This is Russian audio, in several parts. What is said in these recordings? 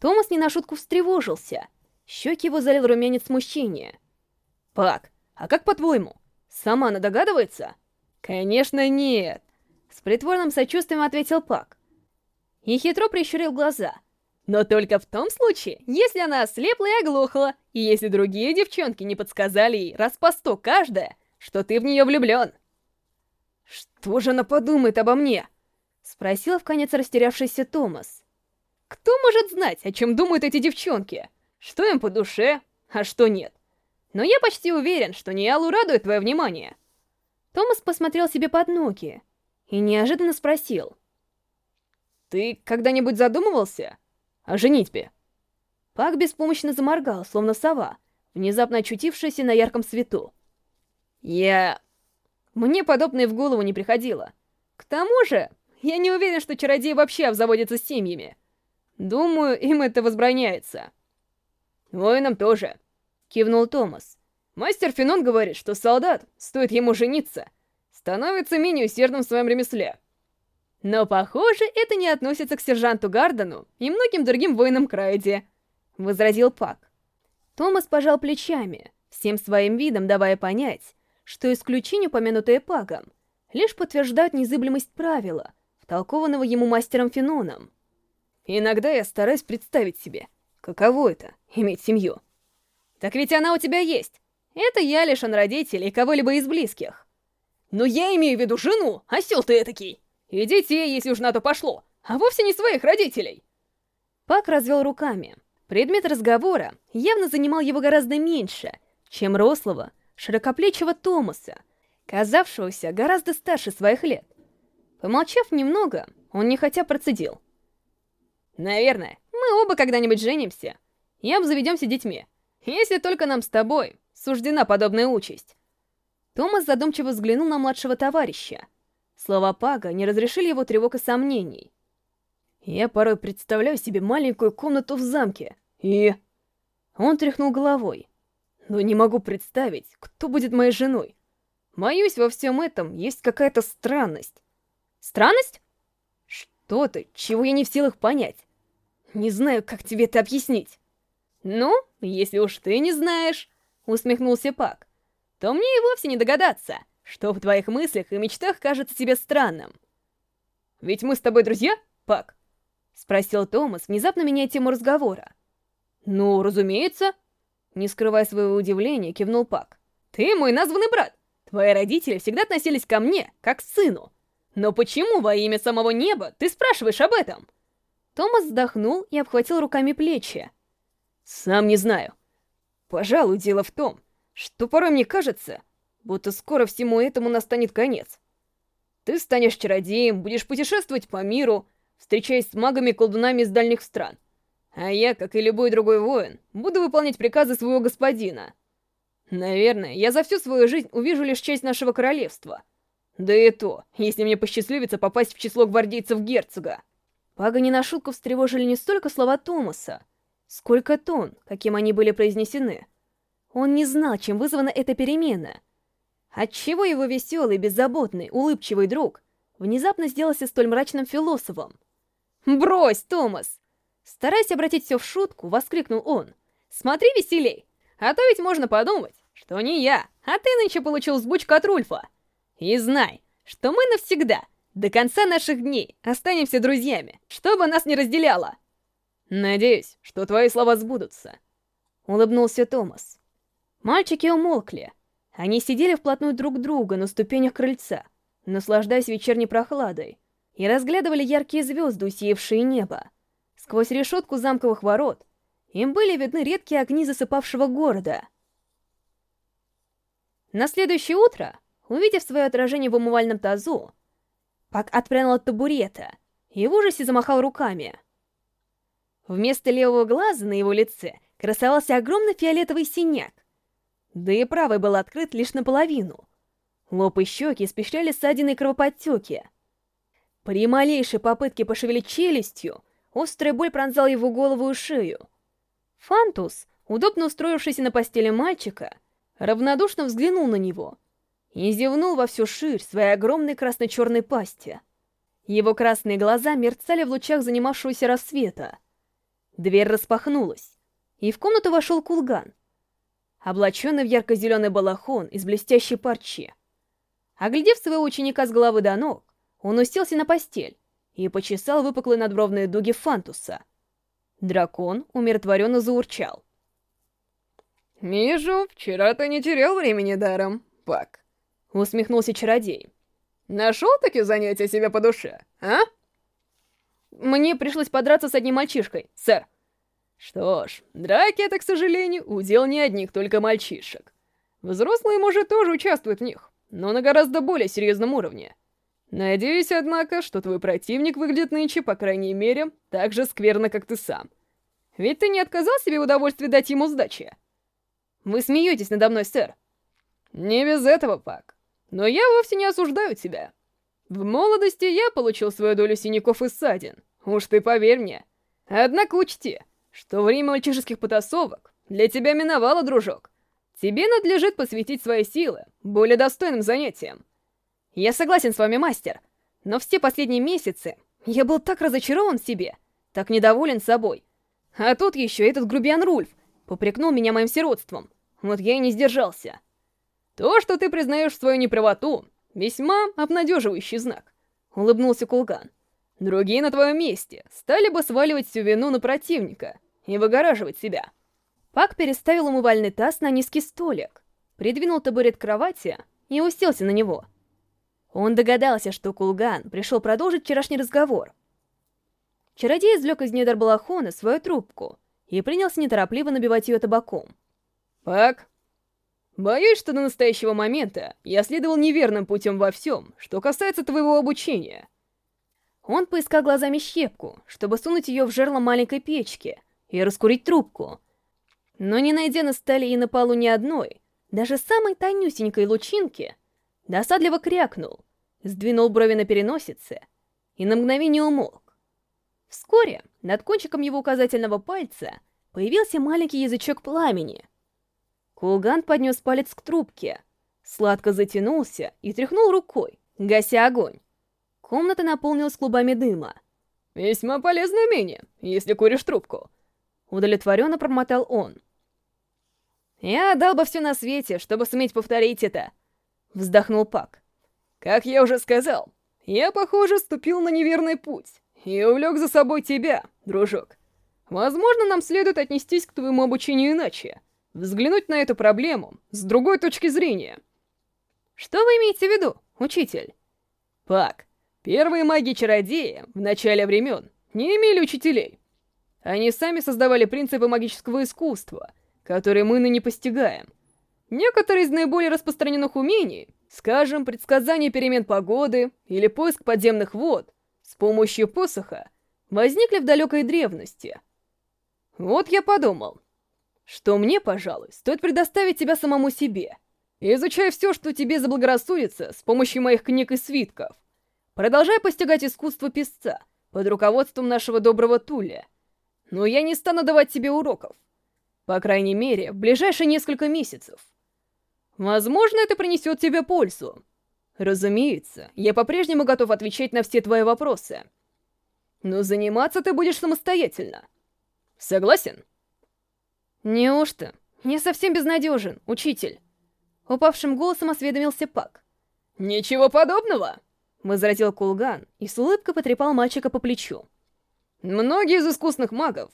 Томас не на шутку встревожился. Щеки его залил румянец смущения. «Пак, а как по-твоему? Сама она догадывается?» «Конечно нет!» С притворным сочувствием ответил Пак. И хитро прищурил глаза. «Но только в том случае, если она ослепла и оглохла, и если другие девчонки не подсказали ей раз по сто каждая, что ты в нее влюблен». «Что же она подумает обо мне?» Спросила в конец растерявшийся Томас. «Кто может знать, о чем думают эти девчонки? Что им по душе, а что нет? Но я почти уверен, что Ниалу радует твое внимание». Томас посмотрел себе под ноги и неожиданно спросил. «Ты когда-нибудь задумывался о женитьбе?» Пак беспомощно заморгал, словно сова, внезапно очутившаяся на ярком свету. «Я...» Мне подобное в голову не приходило. К тому же, я не уверен, что чародеи вообще обзаводятся семьями. Думаю, им это возбраняется. Воинам тоже, кивнул Томас. Мастер Фенон говорит, что солдат, стоит ему жениться, становится менее усердным в своем ремесле. Но, похоже, это не относится к сержанту Гардену и многим другим воинам Крайди, возразил Пак. Томас пожал плечами, всем своим видом давая понять, что исключение, упомянутое Пагом, лишь подтверждает незыблемость правила, втолкованного ему мастером Феноном. Иногда я стараюсь представить себе, каково это — иметь семью. Так ведь она у тебя есть. Это я лишен родителей и кого-либо из близких. Но я имею в виду жену, осел ты этакий. И детей, если уж на то пошло, а вовсе не своих родителей. Пак развел руками. Предмет разговора явно занимал его гораздо меньше, чем рослого, широкоплечего Томаса, казавшегося гораздо старше своих лет. Помолчав немного, он нехотя процедил. «Наверное, мы оба когда-нибудь женимся и обзаведемся детьми, если только нам с тобой суждена подобная участь». Томас задумчиво взглянул на младшего товарища. Слова Пага не разрешили его тревог и сомнений. «Я порой представляю себе маленькую комнату в замке, и...» Он тряхнул головой но не могу представить, кто будет моей женой. Боюсь, во всем этом есть какая-то странность. Странность? Что-то, чего я не в силах понять. Не знаю, как тебе это объяснить. Ну, если уж ты не знаешь, усмехнулся Пак, то мне и вовсе не догадаться, что в твоих мыслях и мечтах кажется тебе странным. Ведь мы с тобой друзья, Пак? Спросил Томас, внезапно меняя тему разговора. Ну, разумеется, не скрывая своего удивления, кивнул Пак. «Ты мой названный брат! Твои родители всегда относились ко мне, как к сыну. Но почему во имя самого неба ты спрашиваешь об этом?» Томас вздохнул и обхватил руками плечи. «Сам не знаю. Пожалуй, дело в том, что порой мне кажется, будто скоро всему этому настанет конец. Ты станешь чародеем, будешь путешествовать по миру, встречаясь с магами-колдунами из дальних стран. А я, как и любой другой воин, буду выполнять приказы своего господина. Наверное, я за всю свою жизнь увижу лишь часть нашего королевства. Да и то, если мне посчастливится попасть в число гвардейцев герцога. Пага не на шутку встревожили не столько слова Томаса, сколько тон, каким они были произнесены. Он не знал, чем вызвана эта перемена. Отчего его веселый, беззаботный, улыбчивый друг внезапно сделался столь мрачным философом? «Брось, Томас! Стараясь обратить все в шутку, воскликнул он. «Смотри веселей, а то ведь можно подумать, что не я, а ты нынче получил сбучку от Рульфа. И знай, что мы навсегда, до конца наших дней, останемся друзьями, что бы нас не разделяло». «Надеюсь, что твои слова сбудутся», — улыбнулся Томас. Мальчики умолкли. Они сидели вплотную друг к другу на ступенях крыльца, наслаждаясь вечерней прохладой, и разглядывали яркие звезды, усеявшие небо. Сквозь решетку замковых ворот им были видны редкие огни засыпавшего города. На следующее утро, увидев свое отражение в умывальном тазу, Пак отпрянул от табурета и в ужасе замахал руками. Вместо левого глаза на его лице красовался огромный фиолетовый синяк, да и правый был открыт лишь наполовину. Лоб и щеки испещряли ссадины и кровоподтеки. При малейшей попытке пошевелить челюстью, Острая боль пронзала его голову и шею. Фантус, удобно устроившийся на постели мальчика, равнодушно взглянул на него и зевнул во всю ширь своей огромной красно-черной пасти. Его красные глаза мерцали в лучах занимавшегося рассвета. Дверь распахнулась, и в комнату вошел Кулган, облаченный в ярко-зеленый балахон из блестящей парчи. Оглядев своего ученика с головы до ног, он уселся на постель и почесал выпуклые надбровные дуги Фантуса. Дракон умиротворенно заурчал. «Вижу, вчера ты не терял времени даром, Пак», — усмехнулся чародей. «Нашел-таки занятие себе по душе, а?» Мне пришлось подраться с одним мальчишкой, сэр. Что ж, драки — это, к сожалению, удел не одних только мальчишек. Взрослые, может, тоже участвуют в них, но на гораздо более серьезном уровне. Надеюсь, однако, что твой противник выглядит нынче, по крайней мере, так же скверно, как ты сам. Ведь ты не отказал себе в удовольствии дать ему сдачи. Вы смеетесь надо мной, сэр. Не без этого, Пак. Но я вовсе не осуждаю тебя. В молодости я получил свою долю синяков и ссадин. Уж ты поверь мне. Однако учти, что время мальчишеских потасовок для тебя миновало, дружок. Тебе надлежит посвятить свои силы более достойным занятиям. Я согласен с вами, мастер, но все последние месяцы я был так разочарован в себе, так недоволен собой. А тут еще этот грубиян Рульф попрекнул меня моим сиротством. Вот я и не сдержался. То, что ты признаешь свою неправоту, Весьма обнадеживающий знак. Улыбнулся Кулган. Другие на твоем месте стали бы сваливать всю вину на противника и выгораживать себя. Пак переставил умывальный таз на низкий столик, придвинул табурет к кровати и уселся на него. Он догадался, что Кулган пришел продолжить вчерашний разговор. Чародей извлек из недр балахона свою трубку и принялся неторопливо набивать ее табаком. «Пак, Боюсь, что до настоящего момента я следовал неверным путем во всем, что касается твоего обучения. Он поискал глазами щепку, чтобы сунуть ее в жерло маленькой печки и раскурить трубку. Но не найдя на столе и на полу ни одной, даже самой тонюсенькой лучинки, досадливо крякнул, сдвинул брови на переносице и на мгновение умолк. Вскоре над кончиком его указательного пальца появился маленький язычок пламени — Кулган поднес палец к трубке, сладко затянулся и тряхнул рукой, гася огонь. Комната наполнилась клубами дыма. «Весьма полезное умение, если куришь трубку», — удовлетворенно промотал он. «Я отдал бы все на свете, чтобы суметь повторить это», — вздохнул Пак. «Как я уже сказал, я, похоже, ступил на неверный путь и увлек за собой тебя, дружок. Возможно, нам следует отнестись к твоему обучению иначе» взглянуть на эту проблему с другой точки зрения. Что вы имеете в виду, учитель? Пак, первые маги-чародеи в начале времен не имели учителей. Они сами создавали принципы магического искусства, которые мы ныне постигаем. Некоторые из наиболее распространенных умений, скажем, предсказание перемен погоды или поиск подземных вод с помощью посоха, возникли в далекой древности. Вот я подумал, что мне, пожалуй, стоит предоставить тебя самому себе. Изучай все, что тебе заблагорассудится, с помощью моих книг и свитков. Продолжай постигать искусство писца под руководством нашего доброго Туля. Но я не стану давать тебе уроков. По крайней мере, в ближайшие несколько месяцев. Возможно, это принесет тебе пользу. Разумеется, я по-прежнему готов отвечать на все твои вопросы. Но заниматься ты будешь самостоятельно. Согласен? «Неужто? Не совсем безнадежен, учитель?» Упавшим голосом осведомился Пак. «Ничего подобного!» — возразил Кулган и с улыбкой потрепал мальчика по плечу. «Многие из искусных магов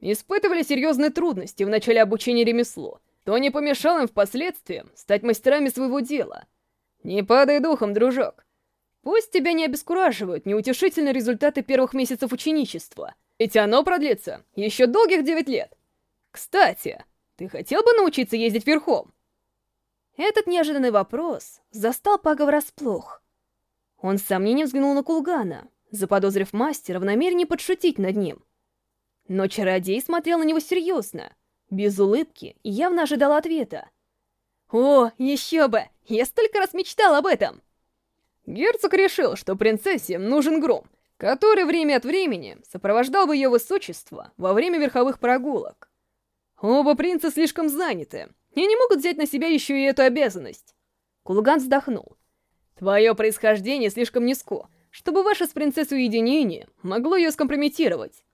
испытывали серьезные трудности в начале обучения ремеслу, то не помешало им впоследствии стать мастерами своего дела. Не падай духом, дружок. Пусть тебя не обескураживают неутешительные результаты первых месяцев ученичества, ведь оно продлится еще долгих девять лет. Кстати, ты хотел бы научиться ездить верхом? Этот неожиданный вопрос застал Пага врасплох. Он с сомнением взглянул на Кулгана, заподозрив мастера в намерении подшутить над ним. Но чародей смотрел на него серьезно, без улыбки и явно ожидал ответа. «О, еще бы! Я столько раз мечтал об этом!» Герцог решил, что принцессе нужен гром, который время от времени сопровождал бы ее высочество во время верховых прогулок. Оба принца слишком заняты и не могут взять на себя еще и эту обязанность. Кулган вздохнул. Твое происхождение слишком низко, чтобы ваше с принцессой уединение могло ее скомпрометировать.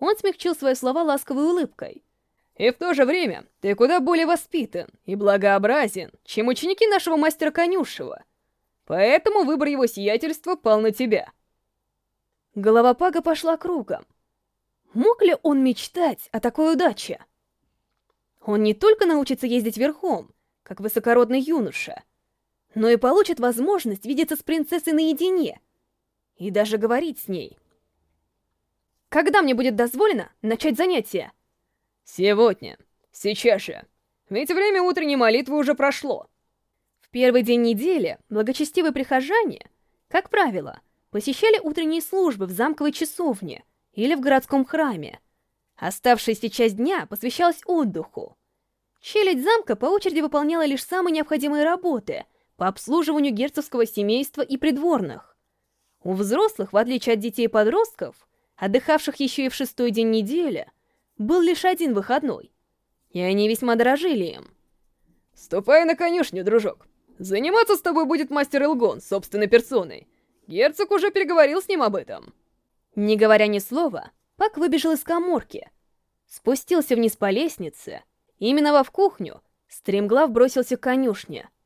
Он смягчил свои слова ласковой улыбкой. «И в то же время ты куда более воспитан и благообразен, чем ученики нашего мастера Конюшева. Поэтому выбор его сиятельства пал на тебя». Голова Пага пошла кругом. Мог ли он мечтать о такой удаче? Он не только научится ездить верхом, как высокородный юноша, но и получит возможность видеться с принцессой наедине и даже говорить с ней. Когда мне будет дозволено начать занятия? Сегодня. Сейчас же. Ведь время утренней молитвы уже прошло. В первый день недели благочестивые прихожане, как правило, посещали утренние службы в замковой часовне или в городском храме. Оставшаяся часть дня посвящалась отдыху. Челядь замка по очереди выполняла лишь самые необходимые работы по обслуживанию герцогского семейства и придворных. У взрослых, в отличие от детей и подростков, отдыхавших еще и в шестой день недели, был лишь один выходной, и они весьма дорожили им. «Ступай на конюшню, дружок. Заниматься с тобой будет мастер Илгон, собственной персоной. Герцог уже переговорил с ним об этом». Не говоря ни слова, Пак выбежал из коморки, спустился вниз по лестнице и, миновав кухню, стремглав бросился к конюшне —